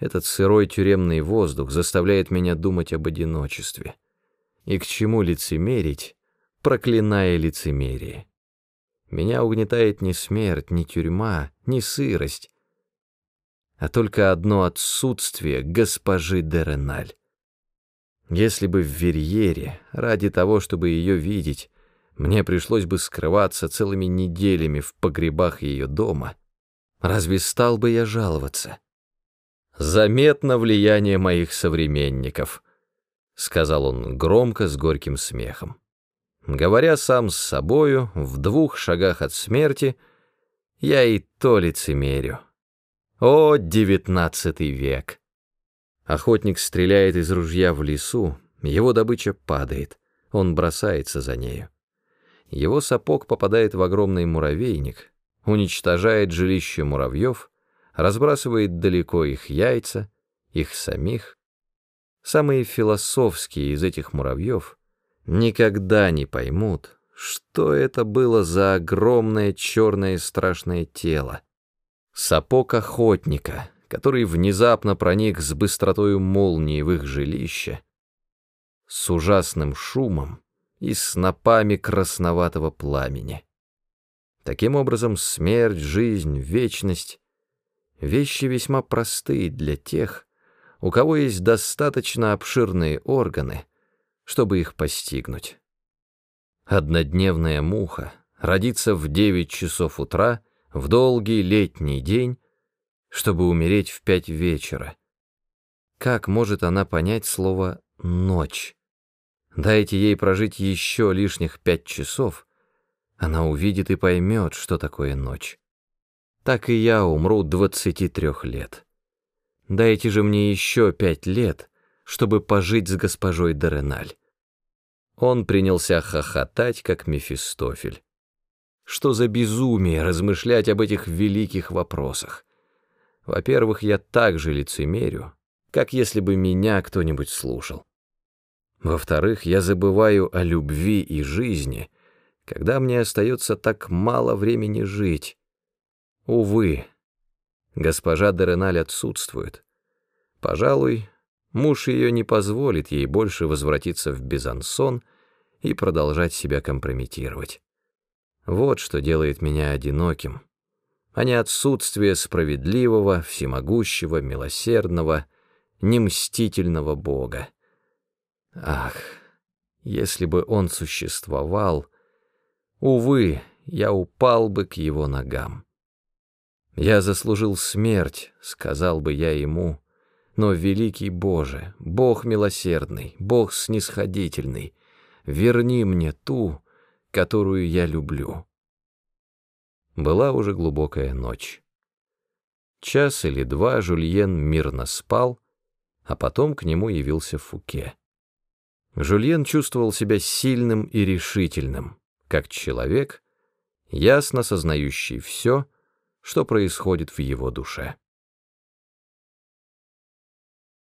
Этот сырой тюремный воздух заставляет меня думать об одиночестве. И к чему лицемерить, проклиная лицемерие? Меня угнетает не смерть, не тюрьма, не сырость, а только одно отсутствие госпожи Дереналь. Если бы в Верьере, ради того, чтобы ее видеть, мне пришлось бы скрываться целыми неделями в погребах ее дома, разве стал бы я жаловаться? Заметно влияние моих современников, сказал он громко с горьким смехом. Говоря сам с собою, в двух шагах от смерти, я и то лицемерю. О, девятнадцатый век! Охотник стреляет из ружья в лесу, его добыча падает, он бросается за нею. Его сапог попадает в огромный муравейник, уничтожает жилище муравьев, разбрасывает далеко их яйца, их самих. Самые философские из этих муравьев никогда не поймут, что это было за огромное черное страшное тело. Сапог охотника, который внезапно проник с быстротою молнии в их жилище, с ужасным шумом и снопами красноватого пламени. Таким образом, смерть, жизнь, вечность — вещи весьма простые для тех, у кого есть достаточно обширные органы, чтобы их постигнуть. Однодневная муха родится в девять часов утра в долгий летний день, чтобы умереть в пять вечера. Как может она понять слово «ночь»? Дайте ей прожить еще лишних пять часов, она увидит и поймет, что такое ночь. Так и я умру двадцати трех лет. Дайте же мне еще пять лет, чтобы пожить с госпожой Дореналь. Он принялся хохотать, как Мефистофель. Что за безумие размышлять об этих великих вопросах? Во-первых, я так же лицемерю, как если бы меня кто-нибудь слушал. Во-вторых, я забываю о любви и жизни, когда мне остается так мало времени жить. Увы, госпожа Дереналь отсутствует. Пожалуй, муж ее не позволит ей больше возвратиться в Безансон и продолжать себя компрометировать. Вот что делает меня одиноким, а не отсутствие справедливого, всемогущего, милосердного, немстительного Бога. Ах, если бы он существовал, увы, я упал бы к его ногам. Я заслужил смерть, сказал бы я ему, но великий Боже, Бог милосердный, Бог снисходительный, верни мне ту, которую я люблю. Была уже глубокая ночь. Час или два Жульен мирно спал, а потом к нему явился Фуке. Жульен чувствовал себя сильным и решительным, как человек, ясно сознающий все, что происходит в его душе.